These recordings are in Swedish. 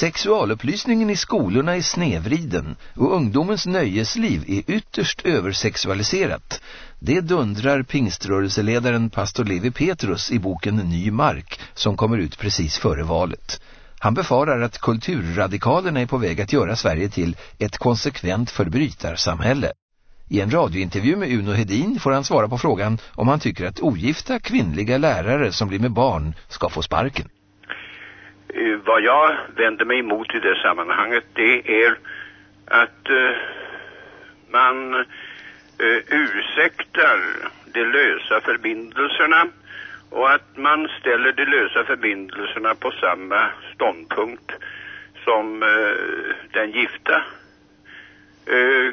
Sexualupplysningen i skolorna är snevriden och ungdomens nöjesliv är ytterst översexualiserat. Det dundrar pingströrelseledaren pastor Levi Petrus i boken Ny mark som kommer ut precis före valet. Han befarar att kulturradikalerna är på väg att göra Sverige till ett konsekvent förbrytarsamhälle. I en radiointervju med Uno Hedin får han svara på frågan om han tycker att ogifta kvinnliga lärare som blir med barn ska få sparken. Eh, vad jag vänder mig emot i det sammanhanget det är att uh, man uh, ursäktar de lösa förbindelserna och att man ställer de lösa förbindelserna på samma ståndpunkt som uh, den gifta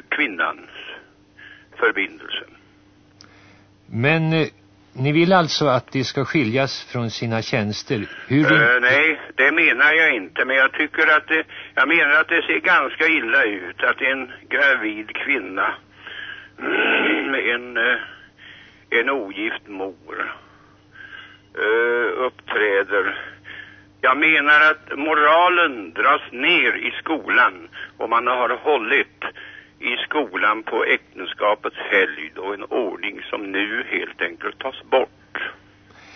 kvinnans förbindelse. Men ni vill alltså att de ska skiljas från sina tjänster? Hur uh, nej, det menar jag inte. Men jag tycker att det, jag menar att det ser ganska illa ut att en gravid kvinna med en, eh, en ogift mor eh, uppträder. Jag menar att moralen dras ner i skolan och man har hållit i skolan på äktenskapets helgd och en ordning som nu helt enkelt tas bort.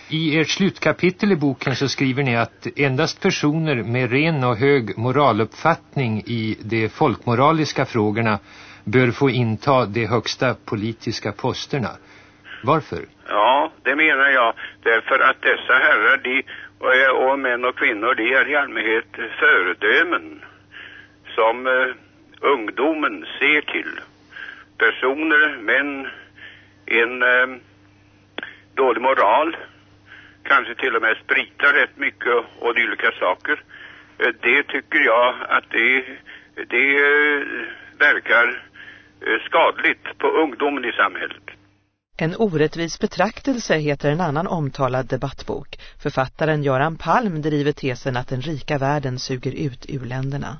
I ert slutkapitel i boken så skriver ni att endast personer med ren och hög moraluppfattning i de folkmoraliska frågorna bör få inta de högsta politiska posterna. Varför? Ja, det menar jag. Därför att dessa herrar, de, och, och män och kvinnor, de är i allmänhet föredömen som eh, ungdomen ser till. Personer män, en, eh, dålig moral, kanske till och med spritar rätt mycket och dylika saker. Eh, det tycker jag att det, det eh, verkar eh, skadligt på ungdomen i samhället. En orättvis betraktelse heter en annan omtalad debattbok. Författaren Göran Palm driver tesen att den rika världen suger ut urländerna.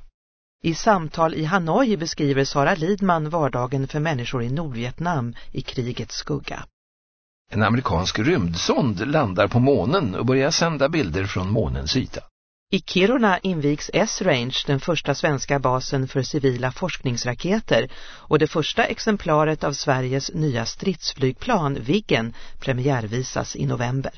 I samtal i Hanoi beskriver Sara Lidman vardagen för människor i Nordvietnam i krigets skugga. En amerikansk rymdsond landar på månen och börjar sända bilder från månens yta. I Kiruna invigs S-Range, den första svenska basen för civila forskningsraketer och det första exemplaret av Sveriges nya stridsflygplan, Viggen, premiärvisas i november.